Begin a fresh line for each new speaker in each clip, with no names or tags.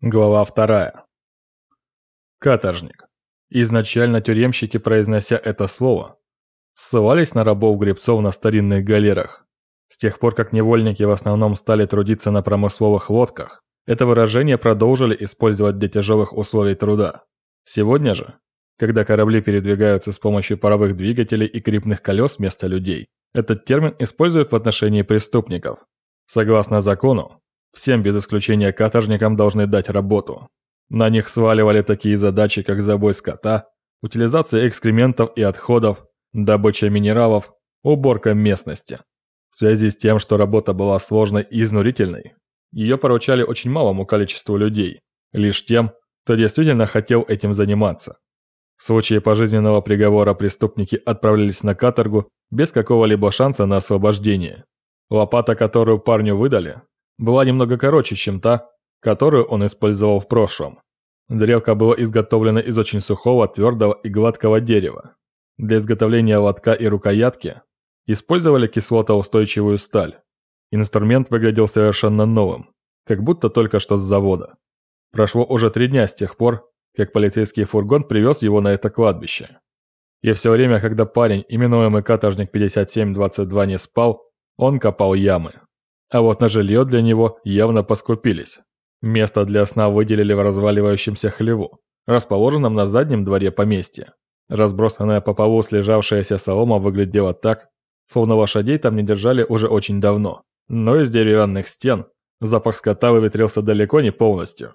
Глава вторая. Каторжник. Изначально тюремщики, произнося это слово, ссылались на рабов-гребцов на старинных галерах. С тех пор, как невольники в основном стали трудиться на промысловых лодках, это выражение продолжили использовать для тяжелых условий труда. Сегодня же, когда корабли передвигаются с помощью паровых двигателей и крепных колес вместо людей, этот термин используют в отношении преступников. Согласно закону, Всем без исключения каторжникам должны дать работу. На них сваливали такие задачи, как забой скота, утилизация экскрементов и отходов, добыча минералов, уборка местности. В связи с тем, что работа была сложной и изнурительной, ее поручали очень малому количеству людей, лишь тем, кто действительно хотел этим заниматься. В случае пожизненного приговора преступники отправлялись на каторгу без какого-либо шанса на освобождение. Лопата, которую парню выдали, была немного короче, чем та, которую он использовал в прошлом. Дрелка была изготовлена из очень сухого, твердого и гладкого дерева. Для изготовления лотка и рукоятки использовали кислотоустойчивую сталь. Инструмент выглядел совершенно новым, как будто только что с завода. Прошло уже три дня с тех пор, как полицейский фургон привез его на это кладбище. И все время, когда парень, именуемый каторжник 5722, не спал, он копал ямы. А вот на жилье для него явно поскупились. Место для сна выделили в разваливающемся хлеву, расположенном на заднем дворе поместья. Разбросанная по полу слежавшаяся солома выглядела так, словно лошадей там не держали уже очень давно. Но из деревянных стен запах скота выветрился далеко не полностью.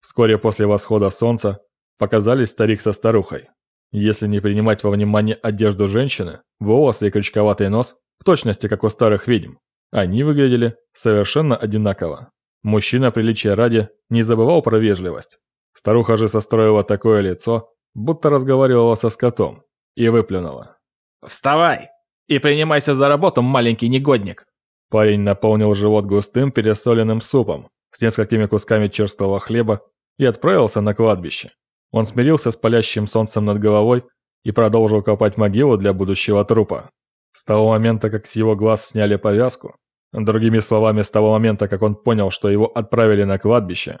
Вскоре после восхода солнца показались старик со старухой. Если не принимать во внимание одежду женщины, волосы и крючковатый нос, в точности как у старых ведьм, они выглядели совершенно одинаково. Мужчина приличия ради не забывал про вежливость. Старуха же состроила такое лицо, будто разговаривала со скотом, и выплюнула.
«Вставай и принимайся за работу, маленький негодник!»
Парень наполнил живот густым пересоленным супом с несколькими кусками черстого хлеба и отправился на кладбище. Он смирился с палящим солнцем над головой и продолжил копать могилу для будущего трупа. С того момента, как с его глаз сняли повязку, Другими словами, с того момента, как он понял, что его отправили на кладбище,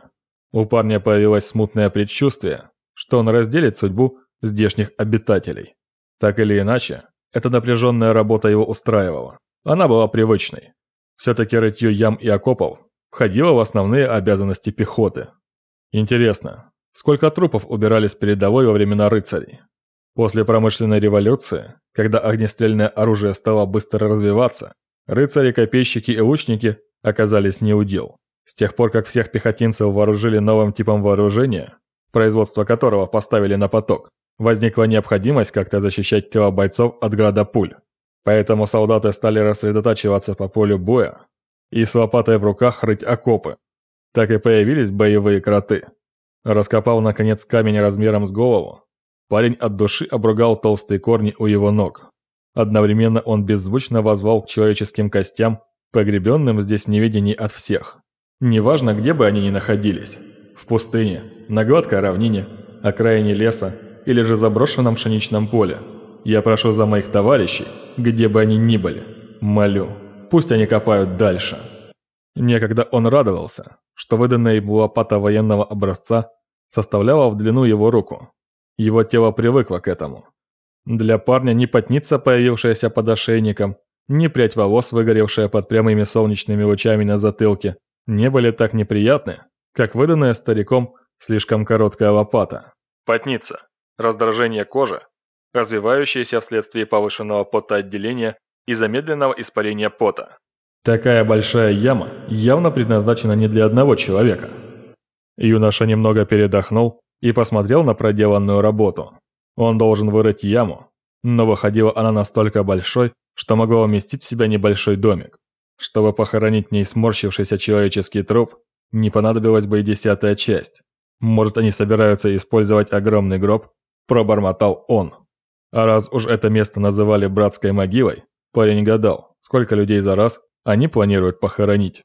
у парня появилось смутное предчувствие, что он разделит судьбу здешних обитателей. Так или иначе, эта напряженная работа его устраивала. Она была привычной. Все-таки рытье ям и окопов входило в основные обязанности пехоты. Интересно, сколько трупов убирали с передовой во времена рыцарей? После промышленной революции, когда огнестрельное оружие стало быстро развиваться, Рыцари, копейщики и лучники оказались неудел. С тех пор, как всех пехотинцев вооружили новым типом вооружения, производство которого поставили на поток, возникла необходимость как-то защищать тела бойцов от града пуль. Поэтому солдаты стали рассредотачиваться по полю боя и с лопатой в руках рыть окопы. Так и появились боевые кроты. Раскопал, наконец, камень размером с голову, парень от души обругал толстые корни у его ног. Одновременно он беззвучно возвал к человеческим костям, погребенным здесь в неведении от всех. Неважно, где бы они ни находились. В пустыне, на гладкой равнине, окраине леса или же заброшенном пшеничном поле. Я прошу за моих товарищей, где бы они ни были. Молю, пусть они копают дальше. Некогда он радовался, что выданная ему лопата военного образца составляла в длину его руку. Его тело привыкло к этому. Для парня ни потница, появившаяся под ошейником, ни прядь волос, выгоревшая под прямыми солнечными лучами на затылке, не были так неприятны, как выданная стариком слишком короткая лопата. Потница. Раздражение кожи, развивающееся вследствие повышенного потоотделения и замедленного испарения пота. Такая большая яма явно предназначена не для одного человека. Юноша немного передохнул и посмотрел на проделанную работу. Он должен вырыть яму, но выходила она настолько большой, что могла уместить в себя небольшой домик. Чтобы похоронить в ней сморщившийся человеческий труп, не понадобилась бы и десятая часть. Может, они собираются использовать огромный гроб? Пробормотал он. А раз уж это место называли братской могилой, парень гадал, сколько людей за раз они планируют похоронить.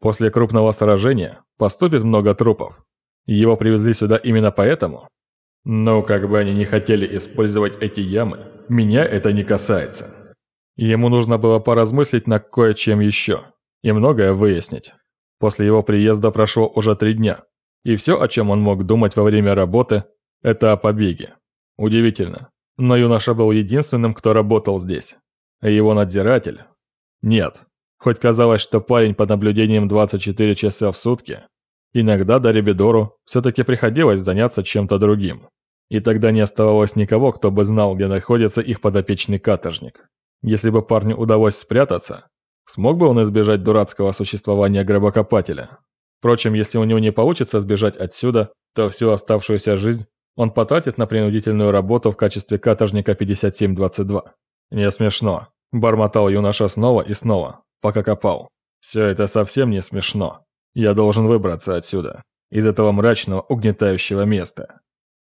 После крупного сражения поступит много трупов. Его привезли сюда именно поэтому, но как бы они ни хотели использовать эти ямы, меня это не касается. Ему нужно было поразмыслить над кое-чем еще и многое выяснить. После его приезда прошло уже три дня. И все, о чем он мог думать во время работы, это о побеге. Удивительно, но юноша был единственным, кто работал здесь. А его надзиратель? Нет. Хоть казалось, что парень под наблюдением 24 часа в сутки, иногда Дарибидору все-таки приходилось заняться чем-то другим. И тогда не оставалось никого, кто бы знал, где находится их подопечный каторжник. Если бы парню удалось спрятаться, смог бы он избежать дурацкого существования гробокопателя. Впрочем, если у него не получится сбежать отсюда, то всю оставшуюся жизнь он потратит на принудительную работу в качестве каторжника 5722. Не смешно. Бормотал юноша снова и снова, пока копал. Все это совсем не смешно. Я должен выбраться отсюда, из этого мрачного, угнетающего места.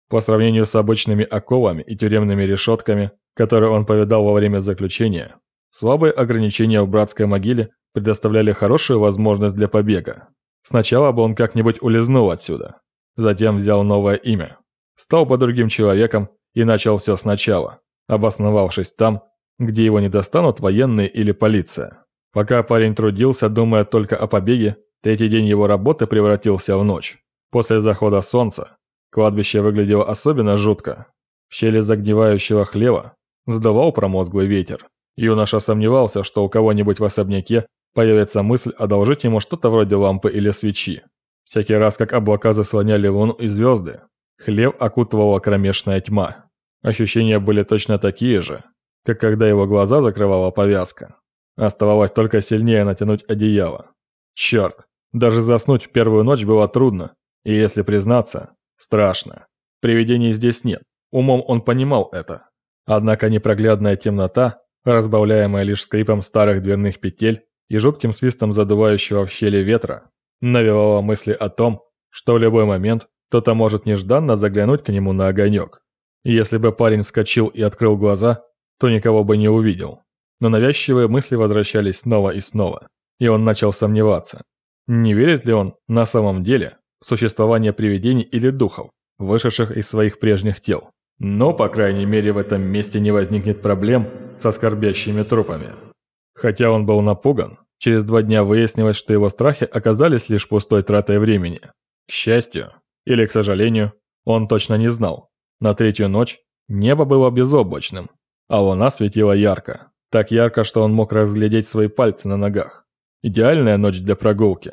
По сравнению с обычными оковами и тюремными решетками, которые он повидал во время заключения, слабые ограничения в братской могиле предоставляли хорошую возможность для побега. Сначала бы он как-нибудь улизнул отсюда, затем взял новое имя, стал по другим человеком и начал все сначала, обосновавшись там, где его не достанут военные или полиция. Пока парень трудился, думая только о побеге, третий день его работы превратился в ночь. После захода солнца кладбище выглядело особенно жутко. В щели загнивающего хлева задавал промозглый ветер. Юноша сомневался, что у кого-нибудь в особняке появится мысль одолжить ему что-то вроде лампы или свечи. Всякий раз, как облака заслоняли луну и звезды, хлев окутывала кромешная тьма. Ощущения были точно такие же, как когда его глаза закрывала повязка. Оставалось только сильнее натянуть одеяло. Черт, даже заснуть в первую ночь было трудно, и если признаться, страшно. Привидений здесь нет, умом он понимал это. Однако непроглядная темнота, разбавляемая лишь скрипом старых дверных петель и жутким свистом задувающего в щели ветра, навевала мысли о том, что в любой момент кто-то может нежданно заглянуть к нему на огонек. Если бы парень вскочил и открыл глаза, то никого бы не увидел. Но навязчивые мысли возвращались снова и снова, и он начал сомневаться. Не верит ли он на самом деле в существование привидений или духов, вышедших из своих прежних тел? Но, по крайней мере, в этом месте не возникнет проблем со скорбящими трупами. Хотя он был напуган, через два дня выяснилось, что его страхи оказались лишь пустой тратой времени. К счастью, или к сожалению, он точно не знал. На третью ночь небо было безоблачным, а луна светила ярко. Так ярко, что он мог разглядеть свои пальцы на ногах. Идеальная ночь для прогулки.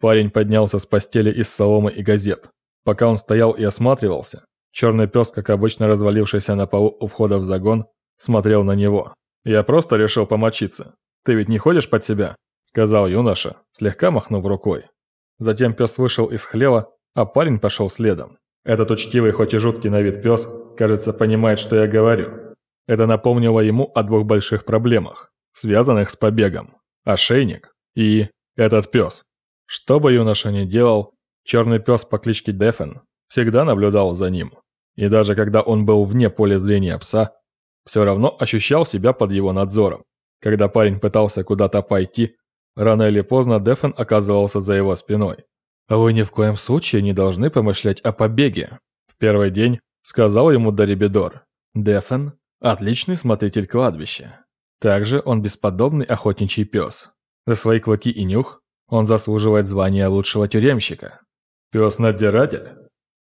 Парень поднялся с постели из соломы и газет. Пока он стоял и осматривался, черный пес, как обычно развалившийся на полу у входа в загон, смотрел на него. «Я просто решил помочиться. Ты ведь не ходишь под себя?» Сказал юноша, слегка махнув рукой. Затем пес вышел из хлева, а парень пошел следом. Этот учтивый, хоть и жуткий на вид пес, кажется, понимает, что я говорю. Это напомнило ему о двух больших проблемах, связанных с побегом. Ошейник и этот пес. Что бы юноша ни делал, черный пес по кличке Дефен всегда наблюдал за ним. И даже когда он был вне поля зрения пса, все равно ощущал себя под его надзором. Когда парень пытался куда-то пойти, рано или поздно Дефен оказывался за его спиной. «Вы ни в коем случае не должны помышлять о побеге», в первый день сказал ему Дарибидор. Дефен Отличный смотритель кладбища. Также он бесподобный охотничий пес. За свои клыки и нюх он заслуживает звания лучшего тюремщика. Пес-надзиратель?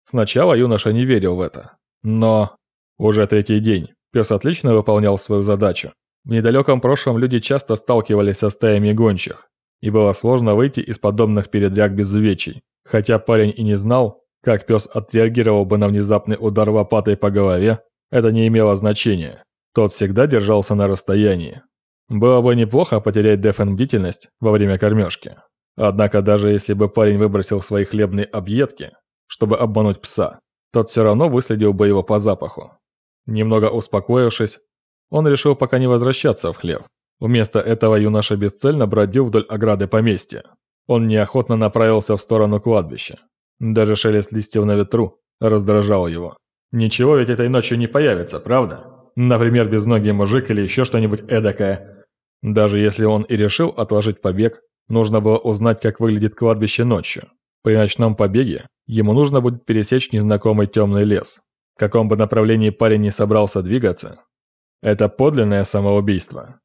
Сначала юноша не верил в это. Но уже третий день пес отлично выполнял свою задачу. В недалеком прошлом люди часто сталкивались со стаями гончих, и было сложно выйти из подобных передряг без увечий. Хотя парень и не знал, как пес отреагировал бы на внезапный удар лопатой по голове, это не имело значения. Тот всегда держался на расстоянии. Было бы неплохо потерять Дефен бдительность во время кормежки. Однако даже если бы парень выбросил свои хлебные объедки, чтобы обмануть пса, тот все равно выследил бы его по запаху. Немного успокоившись, он решил пока не возвращаться в хлев. Вместо этого юноша бесцельно бродил вдоль ограды поместья. Он неохотно направился в сторону кладбища. Даже шелест листьев на ветру раздражал его. Ничего ведь этой ночью не появится, правда? Например, безногий мужик или еще что-нибудь эдакое. Даже если он и решил отложить побег, нужно было узнать, как выглядит кладбище ночью. При ночном побеге ему нужно будет пересечь незнакомый темный лес. В каком бы направлении парень не собрался двигаться, это подлинное самоубийство.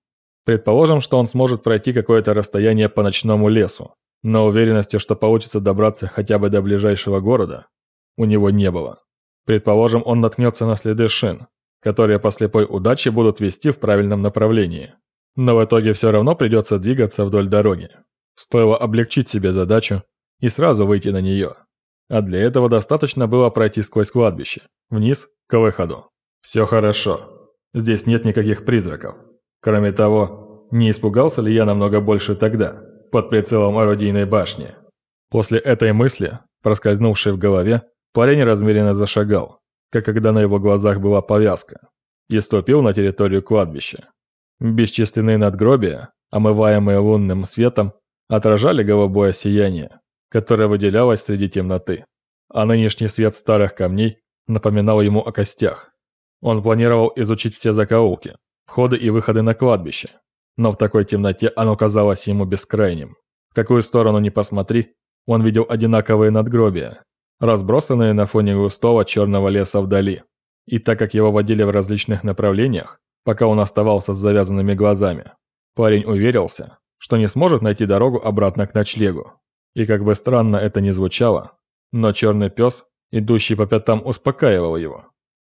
Предположим, что он сможет пройти какое-то расстояние по ночному лесу. Но уверенности, что получится добраться хотя бы до ближайшего города, у него не было. Предположим, он наткнется на следы шин, которые по слепой удаче будут вести в правильном направлении. Но в итоге все равно придется двигаться вдоль дороги. Стоило облегчить себе задачу и сразу выйти на нее. А для этого достаточно было пройти сквозь кладбище, вниз, к выходу. Все хорошо. Здесь нет никаких призраков. Кроме того, не испугался ли я намного больше тогда, под прицелом орудийной башни? После этой мысли, проскользнувшей в голове, парень размеренно зашагал, как когда на его глазах была повязка, и ступил на территорию кладбища. Бесчисленные надгробия, омываемые лунным светом, отражали голубое сияние, которое выделялось среди темноты. А нынешний свет старых камней напоминал ему о костях. Он планировал изучить все закоулки, входы и выходы на кладбище, но в такой темноте оно казалось ему бескрайним. В какую сторону ни посмотри, он видел одинаковые надгробия, разбросанные на фоне густого черного леса вдали. И так как его водили в различных направлениях, пока он оставался с завязанными глазами, парень уверился, что не сможет найти дорогу обратно к ночлегу. И как бы странно это ни звучало, но черный пес, идущий по пятам, успокаивал его.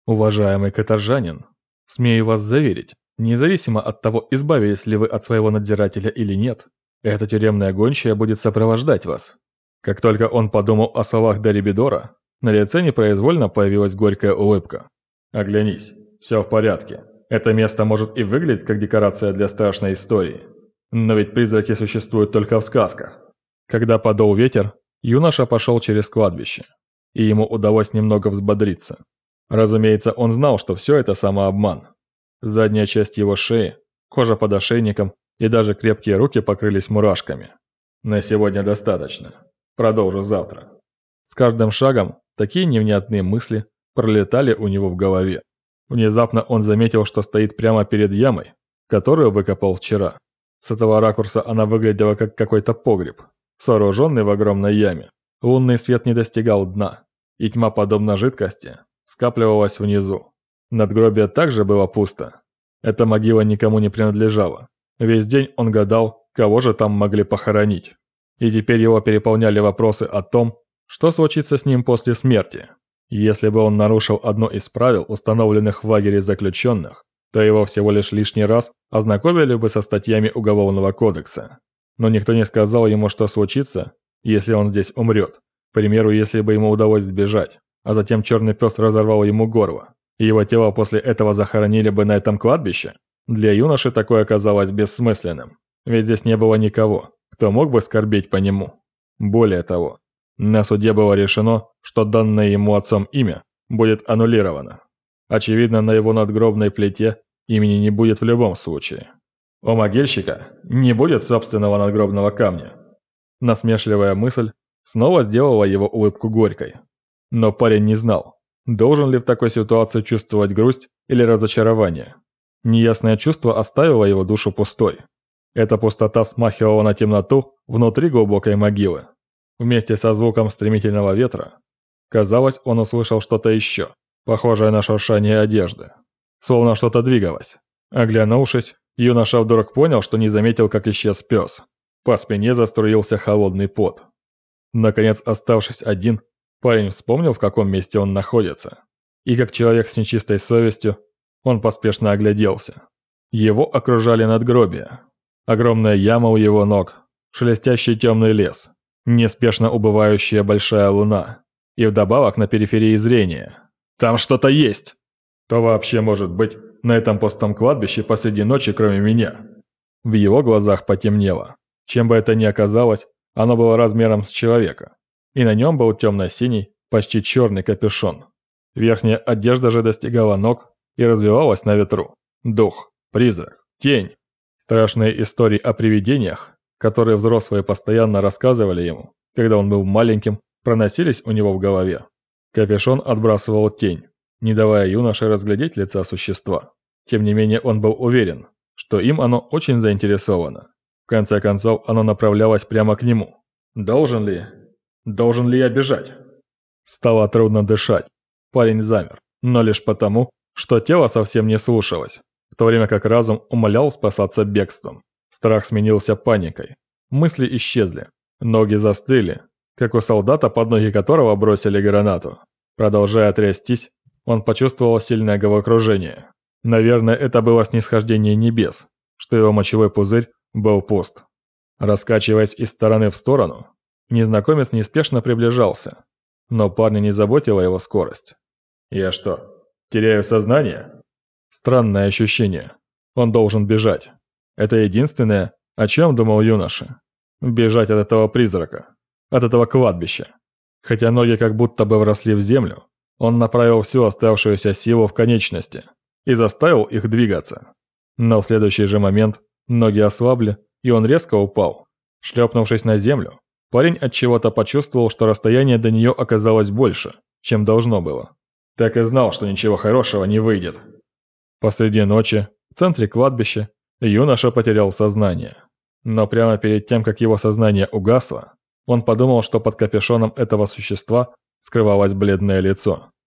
«Уважаемый каторжанин, смею вас заверить, независимо от того, избавились ли вы от своего надзирателя или нет, эта тюремная гончая будет сопровождать вас». Как только он подумал о словах Дарибидора, на лице непроизвольно появилась горькая улыбка. «Оглянись, все в порядке. Это место может и выглядеть как декорация для страшной истории. Но ведь призраки существуют только в сказках». Когда подул ветер, юноша пошел через кладбище, и ему удалось немного взбодриться. Разумеется, он знал, что все это самообман. Задняя часть его шеи, кожа под ошейником и даже крепкие руки покрылись мурашками. На сегодня достаточно. Продолжу завтра. С каждым шагом такие невнятные мысли пролетали у него в голове. Внезапно он заметил, что стоит прямо перед ямой, которую выкопал вчера. С этого ракурса она выглядела как какой-то погреб, сооруженный в огромной яме. Лунный свет не достигал дна, и тьма, подобно жидкости, скапливалась внизу. Надгробие также было пусто. Эта могила никому не принадлежала. Весь день он гадал, кого же там могли похоронить. И теперь его переполняли вопросы о том, что случится с ним после смерти. Если бы он нарушил одно из правил, установленных в лагере заключенных, то его всего лишь лишний раз ознакомили бы со статьями Уголовного кодекса. Но никто не сказал ему, что случится, если он здесь умрет. К примеру, если бы ему удалось сбежать, а затем черный пес разорвал ему горло, и его тело после этого захоронили бы на этом кладбище, для юноши такое оказалось бессмысленным. Ведь здесь не было никого, кто мог бы скорбеть по нему. Более того, на суде было решено, что данное ему отцом имя будет аннулировано. Очевидно, на его надгробной плите имени не будет в любом случае. У могильщика не будет собственного надгробного камня. Насмешливая мысль снова сделала его улыбку горькой. Но парень не знал, должен ли в такой ситуации чувствовать грусть или разочарование. Неясное чувство оставило его душу пустой. Эта пустота смахивала на темноту внутри глубокой могилы. Вместе со звуком стремительного ветра, казалось, он услышал что-то еще, похожее на шуршание одежды. Словно что-то двигалось. Оглянувшись, Юноша вдруг понял, что не заметил, как исчез пес. По спине заструился холодный пот. Наконец, оставшись один, парень вспомнил, в каком месте он находится. И как человек с нечистой совестью, он поспешно огляделся. Его окружали надгробия. Огромная яма у его ног, шелестящий темный лес, неспешно убывающая большая луна. И вдобавок на периферии зрения. «Там что-то есть!» «То вообще может быть?» на этом пустом кладбище посреди ночи, кроме меня. В его глазах потемнело. Чем бы это ни оказалось, оно было размером с человека. И на нем был темно-синий, почти черный капюшон. Верхняя одежда же достигала ног и развивалась на ветру. Дух, призрак, тень. Страшные истории о привидениях, которые взрослые постоянно рассказывали ему, когда он был маленьким, проносились у него в голове. Капюшон отбрасывал тень, не давая юноше разглядеть лица существа. Тем не менее он был уверен, что им оно очень заинтересовано. В конце концов, оно направлялось прямо к нему. «Должен ли? Должен ли я бежать?» Стало трудно дышать. Парень замер, но лишь потому, что тело совсем не слушалось, в то время как разум умолял спасаться бегством. Страх сменился паникой. Мысли исчезли. Ноги застыли, как у солдата, под ноги которого бросили гранату. Продолжая трястись, он почувствовал сильное головокружение. Наверное, это было снисхождение небес, что его мочевой пузырь был пуст. Раскачиваясь из стороны в сторону, незнакомец неспешно приближался, но парня не заботила его скорость. «Я что, теряю сознание?» Странное ощущение. Он должен бежать. Это единственное, о чем думал юноша. Бежать от этого призрака, от этого кладбища. Хотя ноги как будто бы вросли в землю, он направил всю оставшуюся силу в конечности и заставил их двигаться. Но в следующий же момент ноги ослабли, и он резко упал. Шлепнувшись на землю, парень от чего-то почувствовал, что расстояние до нее оказалось больше, чем должно было. Так и знал, что ничего хорошего не выйдет. Посреди ночи, в центре кладбища, юноша потерял сознание. Но прямо перед тем, как его сознание угасло, он подумал, что под капюшоном этого существа скрывалось бледное лицо.